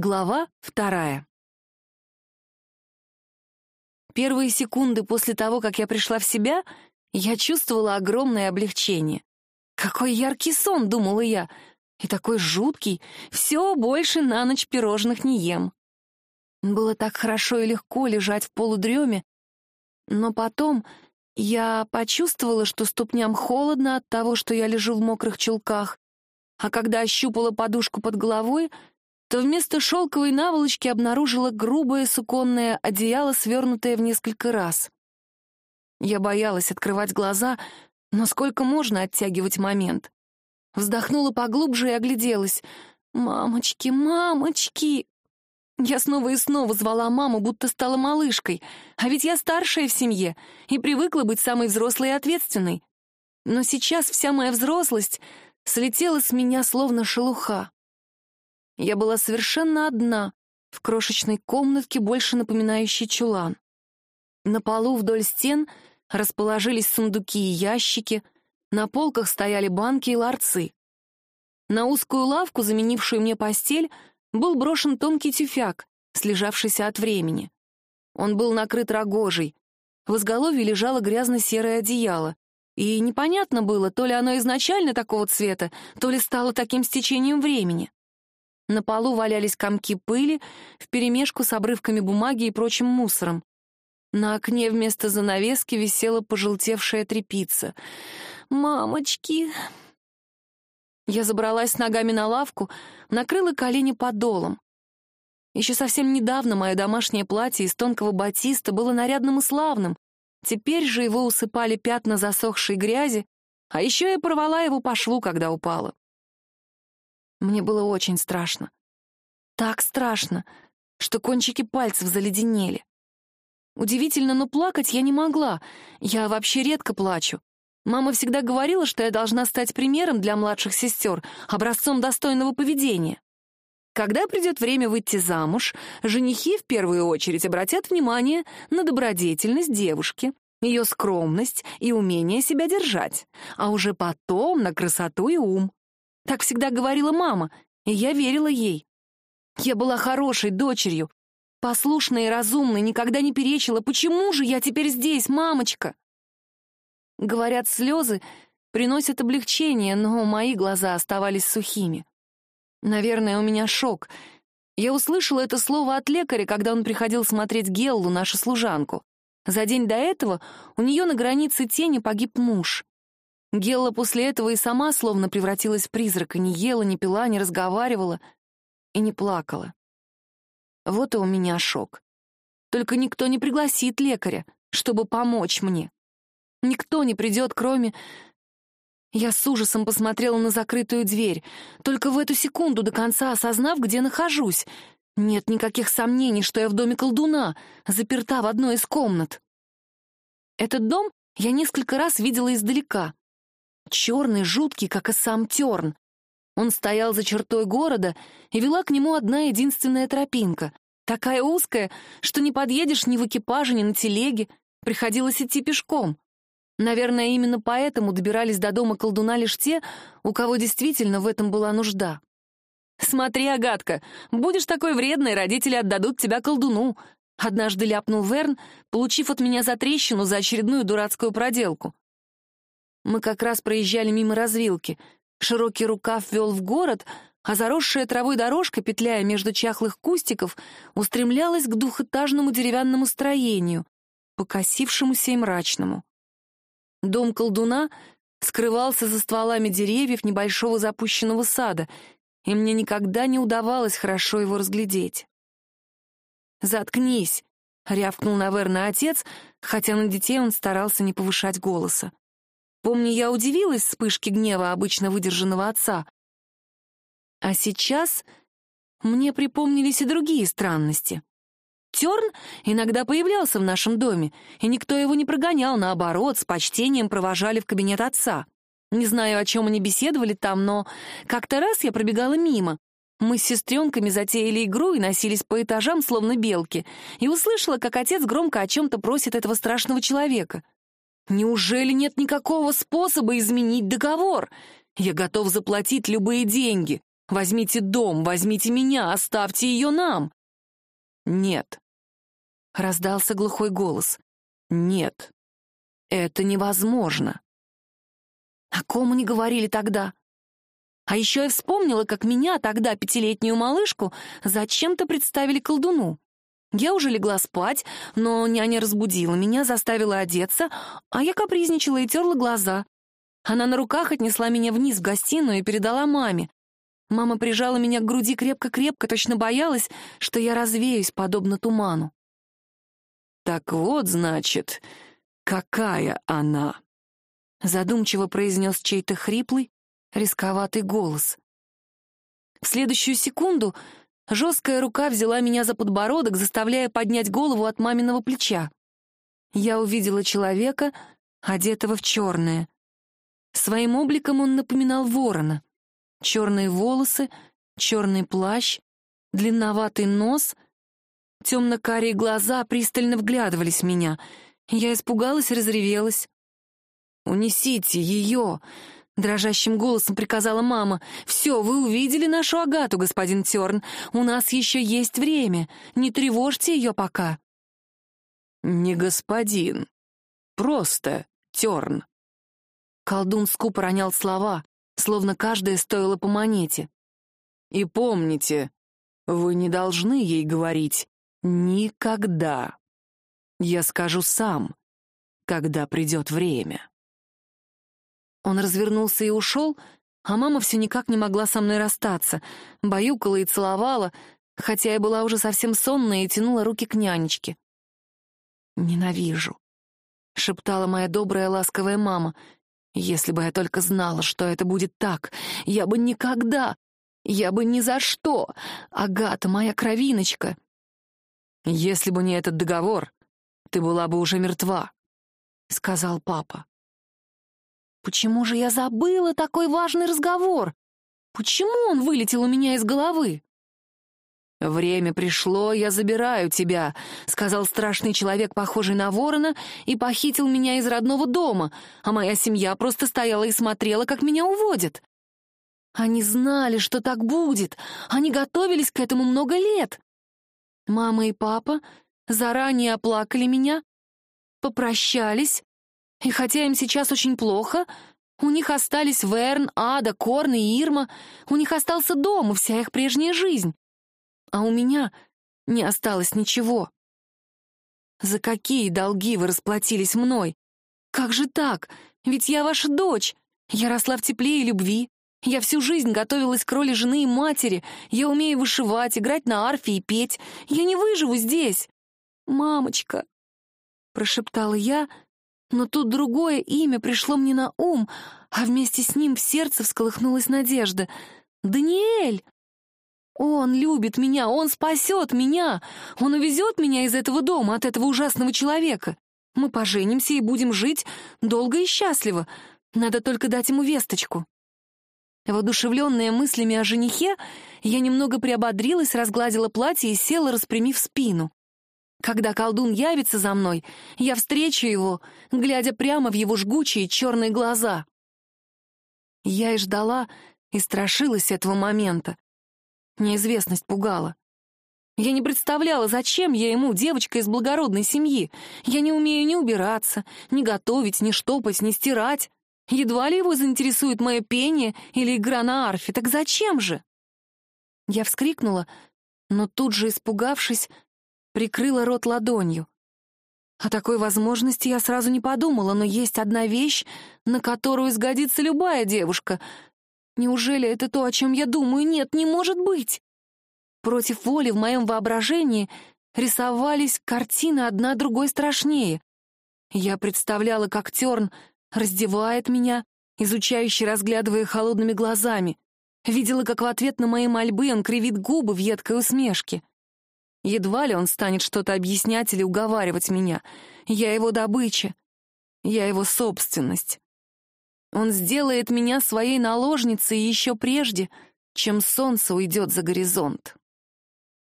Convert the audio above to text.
Глава вторая. Первые секунды после того, как я пришла в себя, я чувствовала огромное облегчение. Какой яркий сон, думала я, и такой жуткий, все больше на ночь пирожных не ем. Было так хорошо и легко лежать в полудреме, но потом я почувствовала, что ступням холодно от того, что я лежу в мокрых чулках, а когда ощупала подушку под головой, то вместо шелковой наволочки обнаружила грубое суконное одеяло, свернутое в несколько раз. Я боялась открывать глаза, но сколько можно оттягивать момент? Вздохнула поглубже и огляделась. «Мамочки, мамочки!» Я снова и снова звала маму, будто стала малышкой, а ведь я старшая в семье и привыкла быть самой взрослой и ответственной. Но сейчас вся моя взрослость слетела с меня словно шелуха. Я была совершенно одна в крошечной комнатке, больше напоминающей чулан. На полу вдоль стен расположились сундуки и ящики, на полках стояли банки и ларцы. На узкую лавку, заменившую мне постель, был брошен тонкий тюфяк, слежавшийся от времени. Он был накрыт рогожей. В изголовье лежало грязно-серое одеяло. И непонятно было, то ли оно изначально такого цвета, то ли стало таким с течением времени. На полу валялись комки пыли вперемешку с обрывками бумаги и прочим мусором. На окне вместо занавески висела пожелтевшая тряпица. «Мамочки!» Я забралась ногами на лавку, накрыла колени подолом. Еще совсем недавно мое домашнее платье из тонкого батиста было нарядным и славным. Теперь же его усыпали пятна засохшей грязи, а еще я порвала его по шву, когда упала. Мне было очень страшно. Так страшно, что кончики пальцев заледенели. Удивительно, но плакать я не могла. Я вообще редко плачу. Мама всегда говорила, что я должна стать примером для младших сестер, образцом достойного поведения. Когда придет время выйти замуж, женихи в первую очередь обратят внимание на добродетельность девушки, ее скромность и умение себя держать, а уже потом на красоту и ум. Так всегда говорила мама, и я верила ей. Я была хорошей дочерью, послушной и разумной, никогда не перечила. Почему же я теперь здесь, мамочка? Говорят, слезы приносят облегчение, но мои глаза оставались сухими. Наверное, у меня шок. Я услышала это слово от лекаря, когда он приходил смотреть Геллу, нашу служанку. За день до этого у нее на границе тени погиб муж. Гелла после этого и сама словно превратилась в призрака, не ела, не пила, не разговаривала и не плакала. Вот и у меня шок. Только никто не пригласит лекаря, чтобы помочь мне. Никто не придет, кроме... Я с ужасом посмотрела на закрытую дверь, только в эту секунду до конца осознав, где нахожусь. Нет никаких сомнений, что я в доме колдуна, заперта в одной из комнат. Этот дом я несколько раз видела издалека. Черный, жуткий, как и сам Терн. Он стоял за чертой города, и вела к нему одна единственная тропинка, такая узкая, что не подъедешь ни в экипаже, ни на телеге, приходилось идти пешком. Наверное, именно поэтому добирались до дома колдуна лишь те, у кого действительно в этом была нужда. «Смотри, Агатка, будешь такой вредной, родители отдадут тебя колдуну», — однажды ляпнул Верн, получив от меня затрещину за очередную дурацкую проделку. Мы как раз проезжали мимо развилки. Широкий рукав вел в город, а заросшая травой дорожка, петляя между чахлых кустиков, устремлялась к двухэтажному деревянному строению, покосившемуся и мрачному. Дом колдуна скрывался за стволами деревьев небольшого запущенного сада, и мне никогда не удавалось хорошо его разглядеть. «Заткнись!» — рявкнул наверное отец, хотя на детей он старался не повышать голоса. Помню, я удивилась вспышке гнева обычно выдержанного отца. А сейчас мне припомнились и другие странности. Терн иногда появлялся в нашем доме, и никто его не прогонял, наоборот, с почтением провожали в кабинет отца. Не знаю, о чем они беседовали там, но как-то раз я пробегала мимо. Мы с сестренками затеяли игру и носились по этажам, словно белки, и услышала, как отец громко о чем-то просит этого страшного человека. Неужели нет никакого способа изменить договор? Я готов заплатить любые деньги. Возьмите дом, возьмите меня, оставьте ее нам!» «Нет», — раздался глухой голос. «Нет, это невозможно». О ком они говорили тогда? А еще я вспомнила, как меня, тогда пятилетнюю малышку, зачем-то представили колдуну. Я уже легла спать, но няня разбудила меня, заставила одеться, а я капризничала и терла глаза. Она на руках отнесла меня вниз в гостиную и передала маме. Мама прижала меня к груди крепко-крепко, точно боялась, что я развеюсь, подобно туману. «Так вот, значит, какая она!» Задумчиво произнес чей-то хриплый, рисковатый голос. В следующую секунду жесткая рука взяла меня за подбородок, заставляя поднять голову от маминого плеча. Я увидела человека, одетого в черное. Своим обликом он напоминал ворона. Черные волосы, черный плащ, длинноватый нос, темно-карие глаза пристально вглядывались в меня. Я испугалась разревелась. «Унесите ее!» — дрожащим голосом приказала мама. «Все, вы увидели нашу Агату, господин Терн. У нас еще есть время. Не тревожьте ее пока». «Не господин. Просто Терн». Колдун скупо ронял слова, словно каждое стоило по монете. «И помните, вы не должны ей говорить никогда. Я скажу сам, когда придет время». Он развернулся и ушел, а мама все никак не могла со мной расстаться, баюкала и целовала, хотя я была уже совсем сонная и тянула руки к нянечке. «Ненавижу», — шептала моя добрая ласковая мама, — если бы я только знала, что это будет так, я бы никогда, я бы ни за что. Агата, моя кровиночка. Если бы не этот договор, ты была бы уже мертва, — сказал папа. Почему же я забыла такой важный разговор? Почему он вылетел у меня из головы? «Время пришло, я забираю тебя», — сказал страшный человек, похожий на ворона, и похитил меня из родного дома, а моя семья просто стояла и смотрела, как меня уводят. Они знали, что так будет, они готовились к этому много лет. Мама и папа заранее оплакали меня, попрощались, и хотя им сейчас очень плохо, у них остались Верн, Ада, Корн и Ирма, у них остался дом и вся их прежняя жизнь а у меня не осталось ничего. За какие долги вы расплатились мной? Как же так? Ведь я ваша дочь. Я росла в тепле и любви. Я всю жизнь готовилась к роли жены и матери. Я умею вышивать, играть на арфе и петь. Я не выживу здесь. Мамочка, прошептала я, но тут другое имя пришло мне на ум, а вместе с ним в сердце всколыхнулась надежда. «Даниэль!» Он любит меня, он спасет меня, он увезет меня из этого дома, от этого ужасного человека. Мы поженимся и будем жить долго и счастливо. Надо только дать ему весточку. Воодушевленная мыслями о женихе, я немного приободрилась, разгладила платье и села, распрямив спину. Когда колдун явится за мной, я встречу его, глядя прямо в его жгучие черные глаза. Я и ждала, и страшилась этого момента. Неизвестность пугала. Я не представляла, зачем я ему, девочка из благородной семьи. Я не умею ни убираться, ни готовить, ни штопать, ни стирать. Едва ли его заинтересует мое пение или игра на арфе. Так зачем же? Я вскрикнула, но тут же, испугавшись, прикрыла рот ладонью. О такой возможности я сразу не подумала, но есть одна вещь, на которую сгодится любая девушка — Неужели это то, о чем я думаю? Нет, не может быть! Против воли в моем воображении рисовались картины одна другой страшнее. Я представляла, как Терн раздевает меня, изучающе разглядывая холодными глазами. Видела, как в ответ на мои мольбы он кривит губы в едкой усмешке. Едва ли он станет что-то объяснять или уговаривать меня. Я его добыча. Я его собственность. Он сделает меня своей наложницей еще прежде, чем солнце уйдет за горизонт.